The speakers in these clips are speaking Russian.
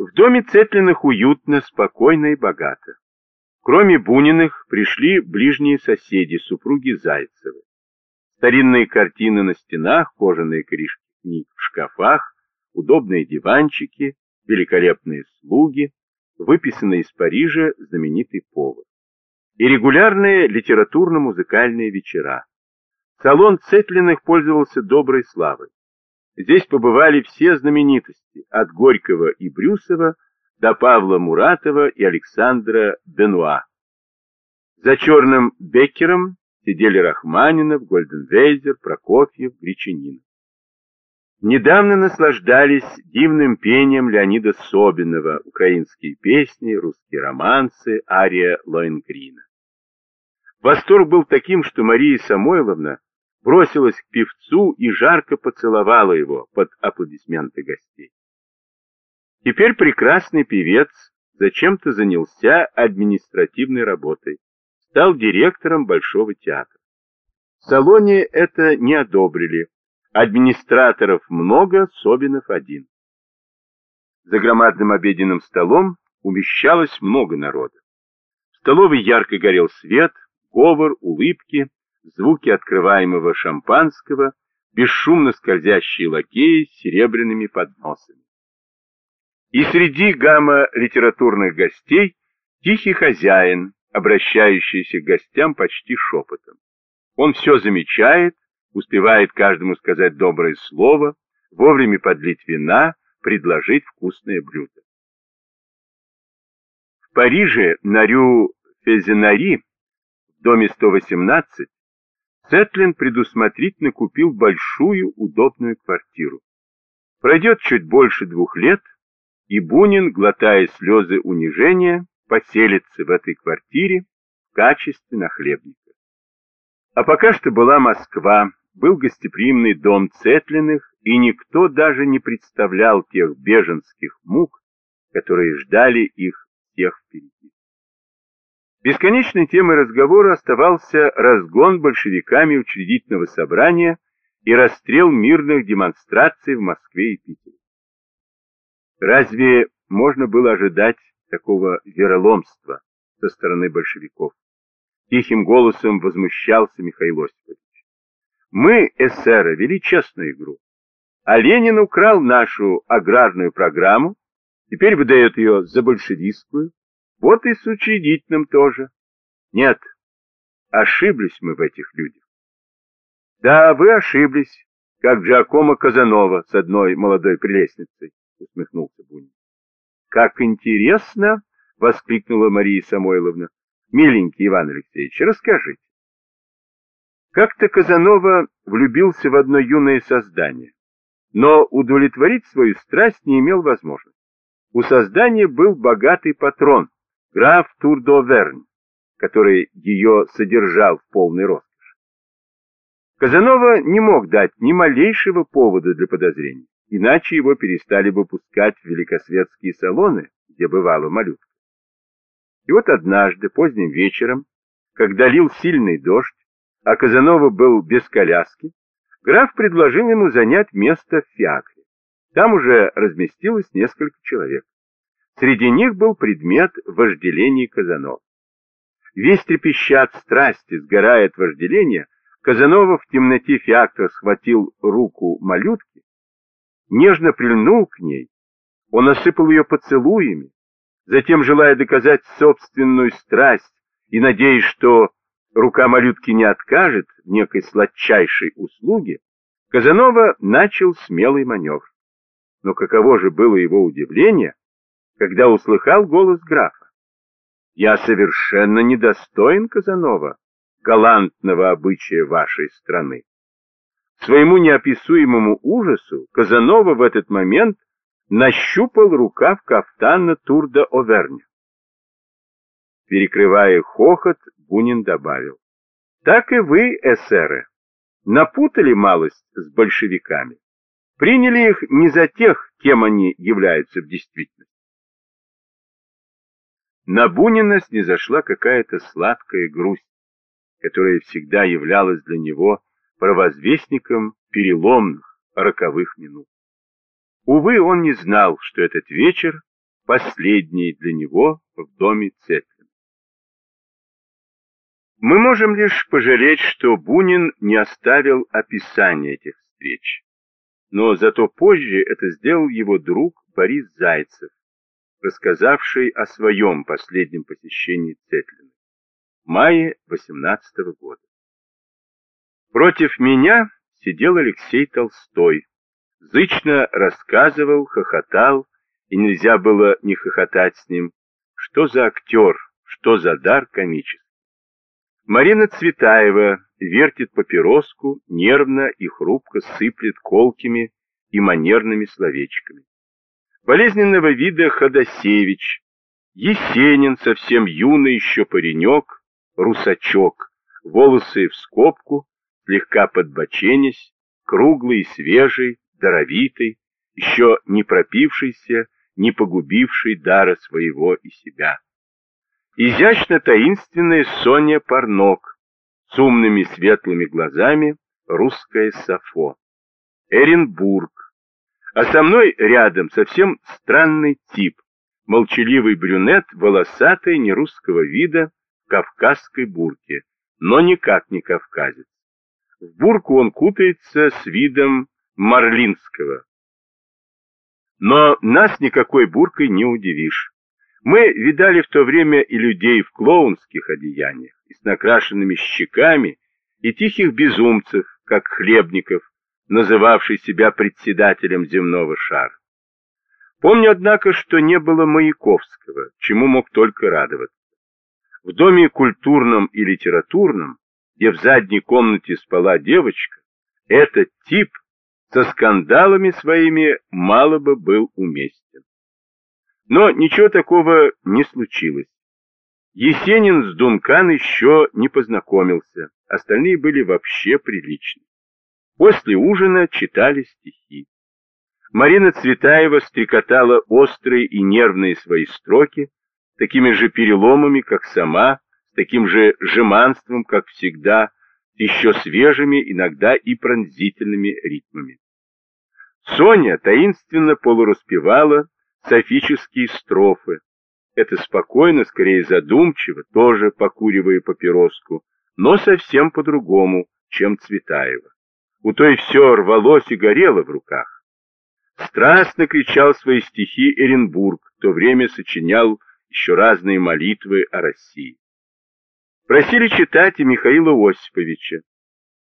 В доме Цетлиных уютно, спокойно и богато. Кроме Буниных пришли ближние соседи, супруги Зайцевы. Старинные картины на стенах, кожаные корешки книг в шкафах, удобные диванчики, великолепные слуги, выписанный из Парижа знаменитый повар. И регулярные литературно-музыкальные вечера. Салон Цетлиных пользовался доброй славой. Здесь побывали все знаменитости, от Горького и Брюсова до Павла Муратова и Александра Бенуа. За черным Беккером сидели Рахманинов, Гольденвейзер, Прокофьев, Гречанинов. Недавно наслаждались дивным пением Леонида Собинова, украинские песни, русские романсы, ария Лоенгрина. Восторг был таким, что Мария Самойловна бросилась к певцу и жарко поцеловала его под аплодисменты гостей. Теперь прекрасный певец зачем-то занялся административной работой, стал директором Большого театра. В салоне это не одобрили, администраторов много, Собинов один. За громадным обеденным столом умещалось много народа. В столовой ярко горел свет, говор, улыбки, звуки открываемого шампанского, бесшумно скользящие лакеи с серебряными подносами. И среди гамма литературных гостей тихий хозяин, обращающийся к гостям почти шепотом. Он все замечает, успевает каждому сказать доброе слово, вовремя подлить вина, предложить вкусное блюдо. В Париже на Рю Фезенари, в доме 118, Сетлин предусмотрительно купил большую удобную квартиру. Пройдет чуть больше двух лет, и Бунин, глотая слезы унижения, поселится в этой квартире в качестве нахлебника. А пока что была Москва, был гостеприимный дом Цетлиных, и никто даже не представлял тех беженских мук, которые ждали их всех впереди. Бесконечной темой разговора оставался разгон большевиками учредительного собрания и расстрел мирных демонстраций в Москве и Питере. Разве можно было ожидать такого вероломства со стороны большевиков? Тихим голосом возмущался Михаил Осипович. Мы, эсеры, вели честную игру, а Ленин украл нашу аграрную программу, теперь выдает ее за большевистскую, вот и с учредительным тоже. Нет, ошиблись мы в этих людях. Да, вы ошиблись, как Джакомо Казанова с одной молодой прелестницей, усмехнулся Бунин. Как интересно, воскликнула Мария Самойловна. Миленький Иван Алексеевич, расскажите. Как-то Казанова влюбился в одно юное создание, но удовлетворить свою страсть не имел возможности. У создания был богатый патрон, граф Турдоверн, который ее содержал в полной роскоши. Казанова не мог дать ни малейшего повода для подозрений, иначе его перестали бы пускать в великосветские салоны, где бывала малютка. И вот однажды, поздним вечером, когда лил сильный дождь, а Казанова был без коляски, граф предложил ему занять место в фиакре. Там уже разместилось несколько человек. Среди них был предмет вожделения Казанова. Весь трепеща от страсти, сгорая от Казанова в темноте фиактра схватил руку малютки, нежно прильнул к ней, он осыпал ее поцелуями, затем, желая доказать собственную страсть и надеясь, что рука малютки не откажет в некой сладчайшей услуге, Казанова начал смелый маневр. Но каково же было его удивление, когда услыхал голос графа. «Я совершенно недостоин Казанова, галантного обычая вашей страны». Своему неописуемому ужасу Казанова в этот момент нащупал рукав кафтана Турда Оверня. Перекрывая хохот, Бунин добавил. Так и вы, эсеры, напутали малость с большевиками. Приняли их не за тех, кем они являются в действительности. На Бунина снизошла какая-то сладкая грусть, которая всегда являлась для него провозвестником переломных, роковых минут. Увы, он не знал, что этот вечер последней для него в доме Цетлин. Мы можем лишь пожалеть, что Бунин не оставил описания этих встреч. Но зато позже это сделал его друг Борис Зайцев, рассказавший о своем последнем посещении Цетлина в мае 18 -го года. Против меня сидел Алексей Толстой, зычно рассказывал, хохотал, и нельзя было не хохотать с ним. Что за актер, что за дар комический. Марина Цветаева вертит папироску, нервно и хрупко сыплет колкими и манерными словечками. Болезненного вида Ходосевич, Есенин, совсем юный еще паренек, русачок, волосы в скобку, слегка подбоченясь, круглый, свежий, даровитый, еще не пропившийся, не погубивший дара своего и себя. Изящно-таинственная Соня Парнок с умными светлыми глазами, русское Сафо, Эренбург, а со мной рядом совсем странный тип, молчаливый брюнет, волосатый, нерусского вида, в кавказской бурке, но никак не кавказец. В бурку он кутается с видом марлинского. Но нас никакой буркой не удивишь. Мы видали в то время и людей в клоунских одеяниях, и с накрашенными щеками, и тихих безумцев, как Хлебников, называвший себя председателем земного шара. Помню, однако, что не было Маяковского, чему мог только радоваться. В доме культурном и литературном, где в задней комнате спала девочка, этот тип со скандалами своими мало бы был уместен. Но ничего такого не случилось. Есенин с Дункан еще не познакомился, остальные были вообще приличны. После ужина читали стихи. Марина Цветаева стрекотала острые и нервные свои строки, такими же переломами, как сама, с таким же жеманством, как всегда, еще свежими, иногда и пронзительными ритмами. Соня таинственно полураспевала, софические строфы. Это спокойно, скорее задумчиво, тоже покуривая папироску, но совсем по-другому, чем Цветаева. У той все рвалось и горело в руках. Страстно кричал свои стихи Эренбург, в то время сочинял еще разные молитвы о России. Просили читать и Михаила Осиповича.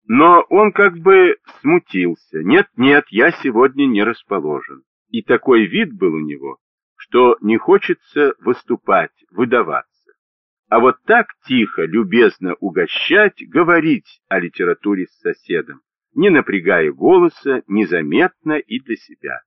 Но он как бы смутился. Нет-нет, я сегодня не расположен и такой вид был у него, что не хочется выступать, выдаваться. А вот так тихо, любезно угощать, говорить о литературе с соседом, не напрягая голоса, незаметно и для себя.